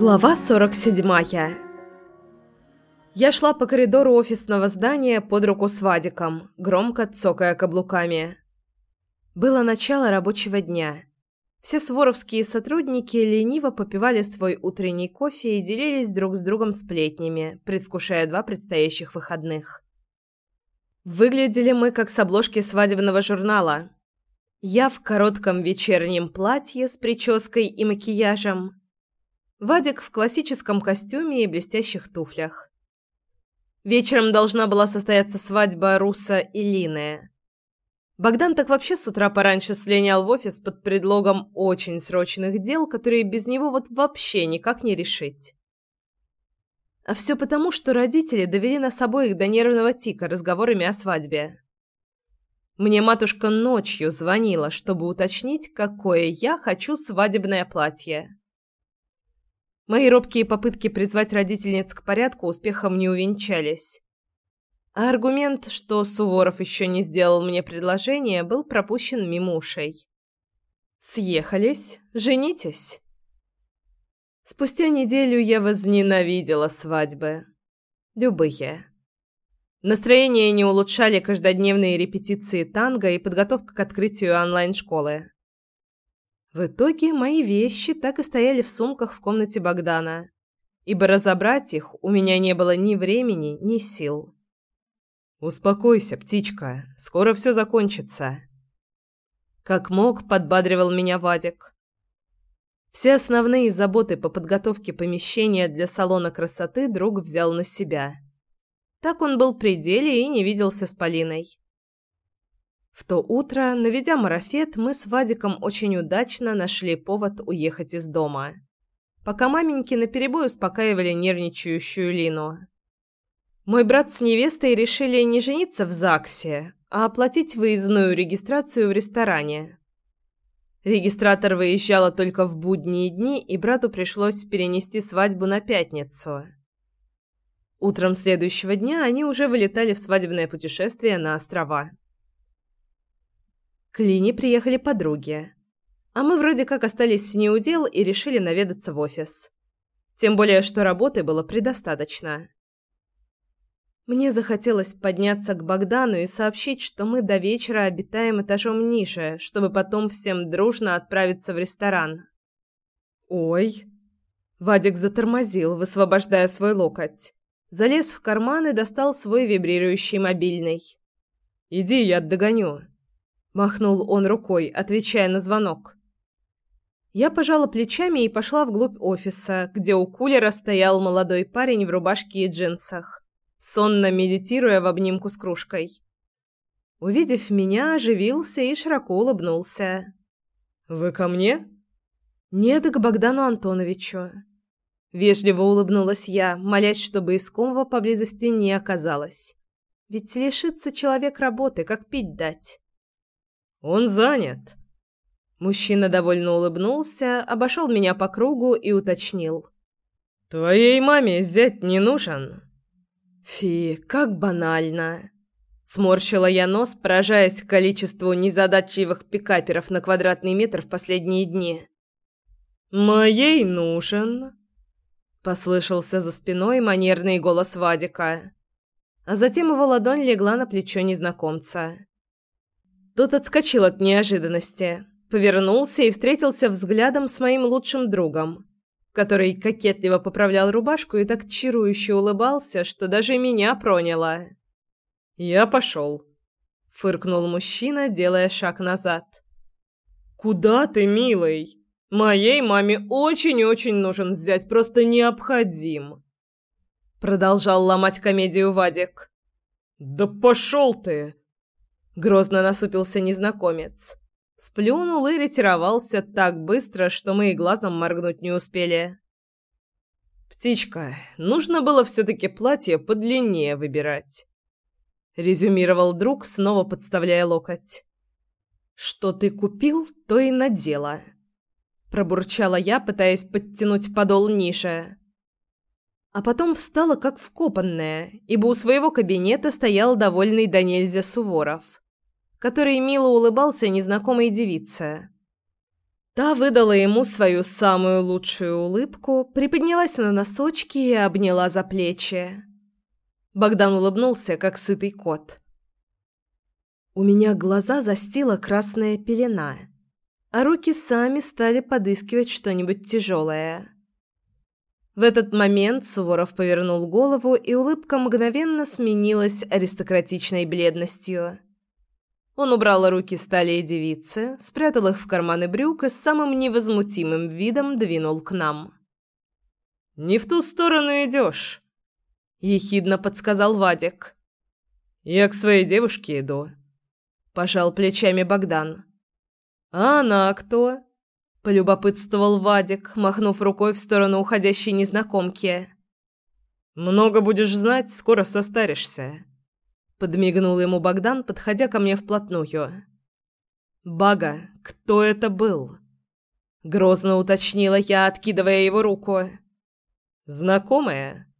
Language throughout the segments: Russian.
Глава 47 Я шла по коридору офисного здания под руку с Вадиком, громко цокая каблуками. Было начало рабочего дня. Все своровские сотрудники лениво попивали свой утренний кофе и делились друг с другом сплетнями, предвкушая два предстоящих выходных. Выглядели мы как с обложки свадебного журнала. Я в коротком вечернем платье с прической и макияжем, Вадик в классическом костюме и блестящих туфлях. Вечером должна была состояться свадьба Руса и Лины. Богдан так вообще с утра пораньше слинял в офис под предлогом очень срочных дел, которые без него вот вообще никак не решить. А все потому, что родители довели нас обоих до нервного тика разговорами о свадьбе. Мне матушка ночью звонила, чтобы уточнить, какое я хочу свадебное платье. Мои робкие попытки призвать родительниц к порядку успехом не увенчались. А аргумент, что Суворов еще не сделал мне предложение, был пропущен мимо ушей. «Съехались? Женитесь?» Спустя неделю я возненавидела свадьбы. Любые. Настроение не улучшали каждодневные репетиции танго и подготовка к открытию онлайн-школы. В итоге мои вещи так и стояли в сумках в комнате Богдана, ибо разобрать их у меня не было ни времени, ни сил. «Успокойся, птичка, скоро все закончится». Как мог, подбадривал меня Вадик. Все основные заботы по подготовке помещения для салона красоты друг взял на себя. Так он был при деле и не виделся с Полиной. В то утро, наведя марафет, мы с Вадиком очень удачно нашли повод уехать из дома. Пока маменьки наперебой успокаивали нервничающую Лину. Мой брат с невестой решили не жениться в ЗАГСе, а оплатить выездную регистрацию в ресторане. Регистратор выезжала только в будние дни, и брату пришлось перенести свадьбу на пятницу. Утром следующего дня они уже вылетали в свадебное путешествие на острова. К Лине приехали подруги. А мы вроде как остались с неудел и решили наведаться в офис. Тем более, что работы было предостаточно. Мне захотелось подняться к Богдану и сообщить, что мы до вечера обитаем этажом ниже, чтобы потом всем дружно отправиться в ресторан. «Ой!» Вадик затормозил, высвобождая свой локоть. Залез в карман и достал свой вибрирующий мобильный. «Иди, я догоню» махнул он рукой, отвечая на звонок. Я пожала плечами и пошла вглубь офиса, где у кулера стоял молодой парень в рубашке и джинсах, сонно медитируя в обнимку с кружкой. Увидев меня, оживился и широко улыбнулся. «Вы ко мне?» «Нет, к Богдану Антоновичу». Вежливо улыбнулась я, молясь, чтобы искомого поблизости не оказалось. Ведь лишится человек работы, как пить дать. Он занят. Мужчина довольно улыбнулся, обошел меня по кругу и уточнил: "Твоей маме зять не нужен?" Фи, как банально. Сморщила я нос, поражаясь количеству незадачливых пикаперов на квадратный метр в последние дни. «Моей нужен», — послышался за спиной манерный голос Вадика. А затем его ладонь легла на плечо незнакомца. Тот отскочил от неожиданности, повернулся и встретился взглядом с моим лучшим другом, который кокетливо поправлял рубашку и так чарующе улыбался, что даже меня проняло. «Я пошел», — фыркнул мужчина, делая шаг назад. «Куда ты, милый? Моей маме очень-очень нужен взять, просто необходим», — продолжал ломать комедию Вадик. «Да пошел ты!» Грозно насупился незнакомец. Сплюнул и ретировался так быстро, что мы и глазом моргнуть не успели. «Птичка, нужно было все-таки платье подлиннее выбирать», — резюмировал друг, снова подставляя локоть. «Что ты купил, то и надела», — пробурчала я, пытаясь подтянуть подол ниже. А потом встала как вкопанная, ибо у своего кабинета стоял довольный до нельзя Суворов который мило улыбался незнакомой девице. Та выдала ему свою самую лучшую улыбку, приподнялась на носочки и обняла за плечи. Богдан улыбнулся, как сытый кот. У меня глаза застила красная пелена, а руки сами стали подыскивать что-нибудь тяжелое. В этот момент Суворов повернул голову, и улыбка мгновенно сменилась аристократичной бледностью. Он убрал руки с талии девицы, спрятал их в карманы брюк и с самым невозмутимым видом двинул к нам. «Не в ту сторону идешь», — ехидно подсказал Вадик. «Я к своей девушке иду», — пожал плечами Богдан. «А она кто?» полюбопытствовал Вадик, махнув рукой в сторону уходящей незнакомки. Много будешь знать, скоро состаришься, подмигнул ему Богдан, подходя ко мне вплотную. Бага, кто это был? грозно уточнила я, откидывая его руку. Знакомая?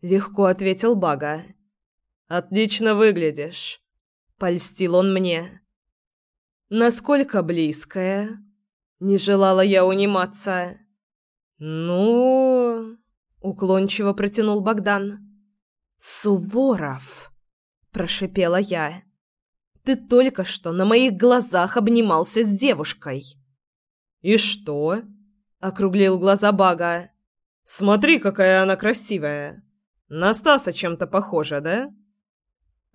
легко ответил Бага. Отлично выглядишь, польстил он мне. Насколько близкая? Не желала я униматься. «Ну...» — уклончиво протянул Богдан. «Суворов!» — прошипела я. «Ты только что на моих глазах обнимался с девушкой». «И что?» — округлил глаза Бага. «Смотри, какая она красивая! На Стаса чем-то похожа, да?»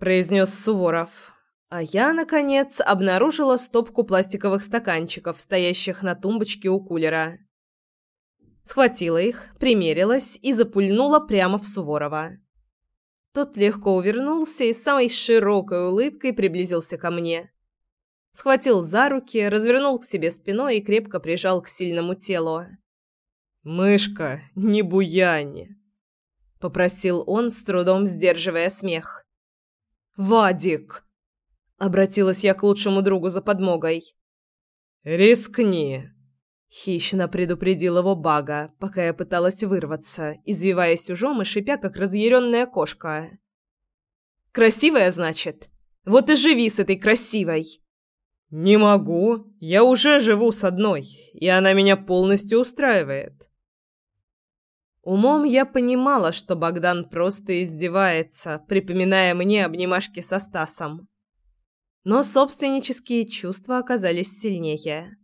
произнес Суворов. А я, наконец, обнаружила стопку пластиковых стаканчиков, стоящих на тумбочке у кулера. Схватила их, примерилась и запульнула прямо в Суворова. Тот легко увернулся и с самой широкой улыбкой приблизился ко мне. Схватил за руки, развернул к себе спиной и крепко прижал к сильному телу. «Мышка, не буяни!» — попросил он, с трудом сдерживая смех. «Вадик!» Обратилась я к лучшему другу за подмогой. «Рискни!» Хищно предупредил его Бага, пока я пыталась вырваться, извиваясь ужом и шипя, как разъяренная кошка. «Красивая, значит? Вот и живи с этой красивой!» «Не могу. Я уже живу с одной, и она меня полностью устраивает». Умом я понимала, что Богдан просто издевается, припоминая мне обнимашки со Стасом но собственнические чувства оказались сильнее.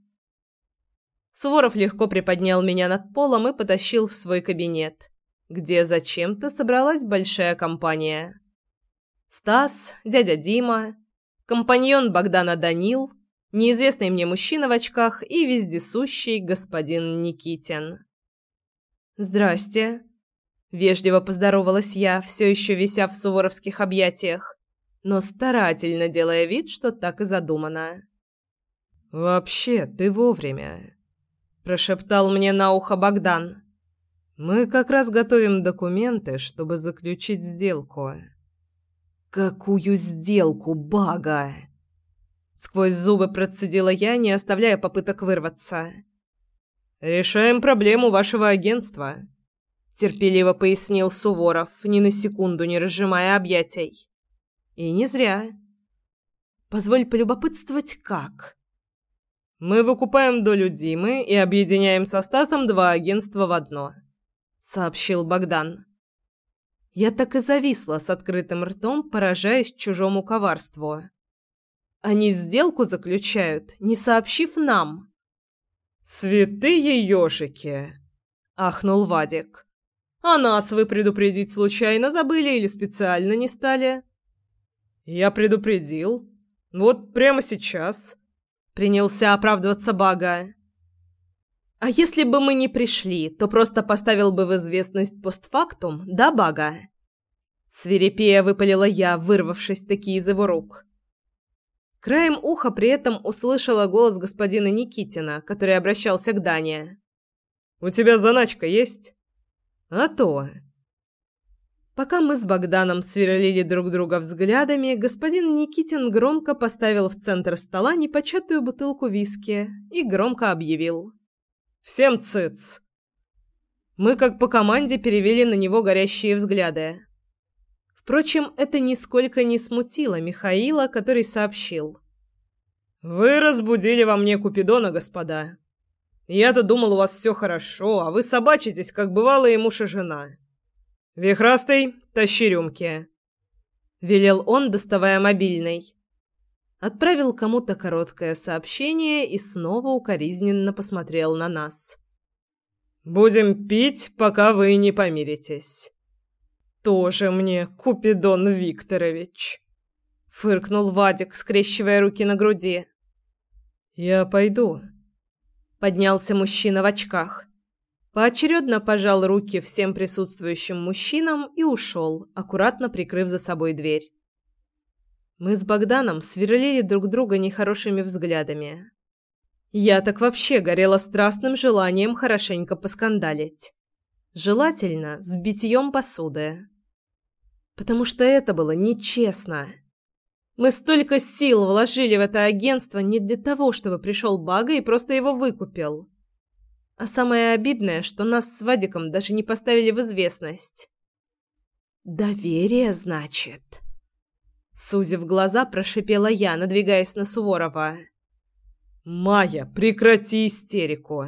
Суворов легко приподнял меня над полом и потащил в свой кабинет, где зачем-то собралась большая компания. Стас, дядя Дима, компаньон Богдана Данил, неизвестный мне мужчина в очках и вездесущий господин Никитин. «Здрасте», — вежливо поздоровалась я, все еще вися в суворовских объятиях но старательно делая вид, что так и задумано. «Вообще, ты вовремя», – прошептал мне на ухо Богдан. «Мы как раз готовим документы, чтобы заключить сделку». «Какую сделку, бага?» Сквозь зубы процедила я, не оставляя попыток вырваться. «Решаем проблему вашего агентства», – терпеливо пояснил Суворов, ни на секунду не разжимая объятий. И не зря. Позволь полюбопытствовать, как. Мы выкупаем долю Димы и объединяем со Стасом два агентства в одно, сообщил Богдан. Я так и зависла с открытым ртом, поражаясь чужому коварству. Они сделку заключают, не сообщив нам. «Святые ежики!» – ахнул Вадик. «А нас вы предупредить случайно забыли или специально не стали?» «Я предупредил. Вот прямо сейчас». Принялся оправдываться Бага. «А если бы мы не пришли, то просто поставил бы в известность постфактум, да, Бага?» Свирепея выпалила я, вырвавшись таки из его рук. Краем уха при этом услышала голос господина Никитина, который обращался к Дане. «У тебя заначка есть?» «А то!» Пока мы с Богданом сверлили друг друга взглядами, господин Никитин громко поставил в центр стола непочатую бутылку виски и громко объявил. «Всем цыц!» Мы как по команде перевели на него горящие взгляды. Впрочем, это нисколько не смутило Михаила, который сообщил. «Вы разбудили во мне Купидона, господа. Я-то думал, у вас все хорошо, а вы собачитесь, как бывалые муж и жена. Вихрастый, тащи рюмки. Велел он, доставая мобильный. Отправил кому-то короткое сообщение и снова укоризненно посмотрел на нас. «Будем пить, пока вы не помиритесь». «Тоже мне, Купидон Викторович!» Фыркнул Вадик, скрещивая руки на груди. «Я пойду», Поднялся мужчина в очках. Поочередно пожал руки всем присутствующим мужчинам и ушел, аккуратно прикрыв за собой дверь. Мы с Богданом сверлили друг друга нехорошими взглядами. Я так вообще горела страстным желанием хорошенько поскандалить. Желательно с битьем посуды. Потому что это было нечестно. Мы столько сил вложили в это агентство не для того, чтобы пришел Бага и просто его выкупил. А самое обидное, что нас с Вадиком даже не поставили в известность. «Доверие, значит?» Сузив глаза, прошипела я, надвигаясь на Суворова. «Майя, прекрати истерику!»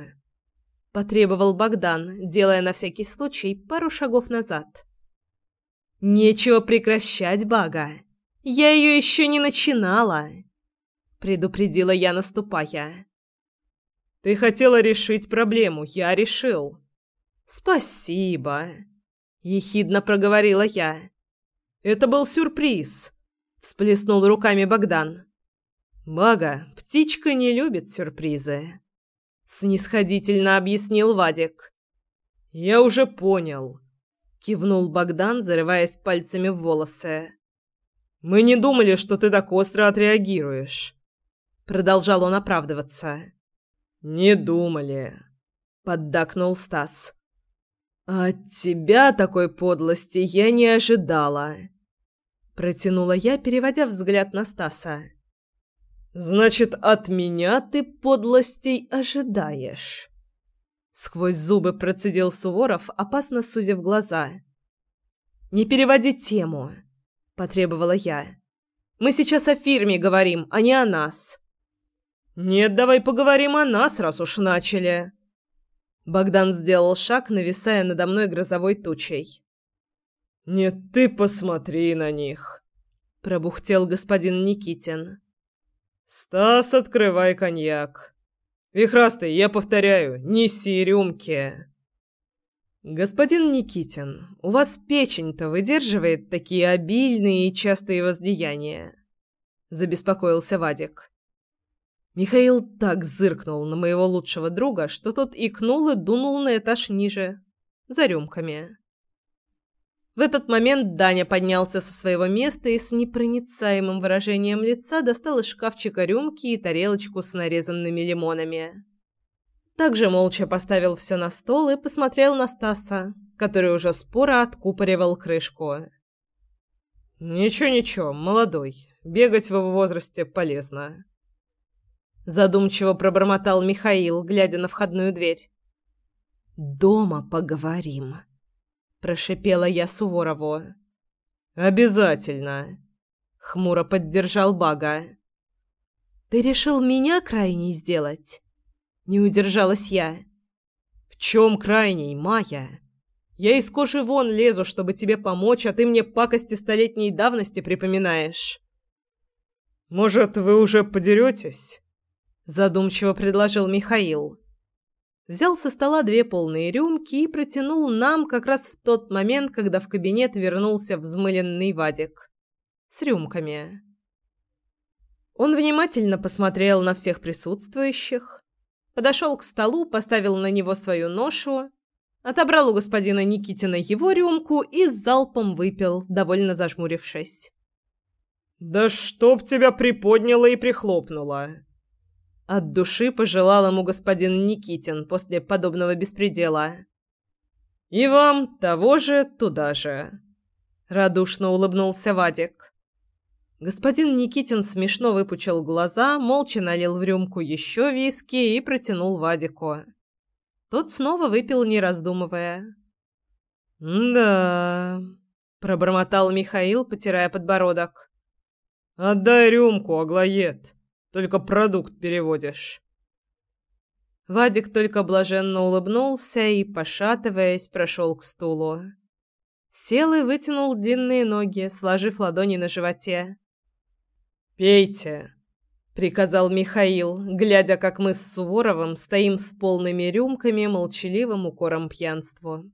Потребовал Богдан, делая на всякий случай пару шагов назад. «Нечего прекращать, Бага!» Я ее еще не начинала, предупредила я, наступая. Ты хотела решить проблему, я решил. Спасибо, ехидно проговорила я. Это был сюрприз, всплеснул руками Богдан. Мага, птичка не любит сюрпризы, снисходительно объяснил Вадик. Я уже понял, кивнул Богдан, зарываясь пальцами в волосы. Мы не думали, что ты так остро отреагируешь. Продолжал он оправдываться. Не думали, поддакнул Стас. От тебя такой подлости я не ожидала, протянула я, переводя взгляд на Стаса. Значит, от меня ты подлостей ожидаешь. Сквозь зубы процедил Суворов, опасно сузив глаза. Не переводи тему потребовала я. Мы сейчас о фирме говорим, а не о нас. Нет, давай поговорим о нас, раз уж начали. Богдан сделал шаг, нависая надо мной грозовой тучей. Нет, ты посмотри на них, пробухтел господин Никитин. Стас, открывай коньяк. Вихрастый, я повторяю, неси рюмки. «Господин Никитин, у вас печень-то выдерживает такие обильные и частые возлияния?» – забеспокоился Вадик. Михаил так зыркнул на моего лучшего друга, что тот икнул и дунул на этаж ниже, за рюмками. В этот момент Даня поднялся со своего места и с непроницаемым выражением лица достал из шкафчика рюмки и тарелочку с нарезанными лимонами. Также молча поставил все на стол и посмотрел на Стаса, который уже споро откупоривал крышку. «Ничего-ничего, молодой. Бегать в его возрасте полезно». Задумчиво пробормотал Михаил, глядя на входную дверь. «Дома поговорим», – прошипела я Суворову. «Обязательно», – хмуро поддержал Бага. «Ты решил меня крайней сделать?» Не удержалась я. «В чем крайний, Майя? Я из кожи вон лезу, чтобы тебе помочь, а ты мне пакости столетней давности припоминаешь». «Может, вы уже подеретесь?» Задумчиво предложил Михаил. Взял со стола две полные рюмки и протянул нам как раз в тот момент, когда в кабинет вернулся взмыленный Вадик. С рюмками. Он внимательно посмотрел на всех присутствующих, подошел к столу, поставил на него свою ношу, отобрал у господина Никитина его рюмку и залпом выпил, довольно зажмурившись. «Да чтоб тебя приподняло и прихлопнуло!» От души пожелал ему господин Никитин после подобного беспредела. «И вам того же туда же!» Радушно улыбнулся Вадик. Господин Никитин смешно выпучил глаза, молча налил в рюмку еще виски и протянул Вадику. Тот снова выпил, не раздумывая. «Да...» – пробормотал Михаил, потирая подбородок. «Отдай рюмку, Аглоед. Только продукт переводишь». Вадик только блаженно улыбнулся и, пошатываясь, прошел к стулу. Сел и вытянул длинные ноги, сложив ладони на животе. «Пейте!» — приказал Михаил, глядя, как мы с Суворовым стоим с полными рюмками молчаливым укором пьянству.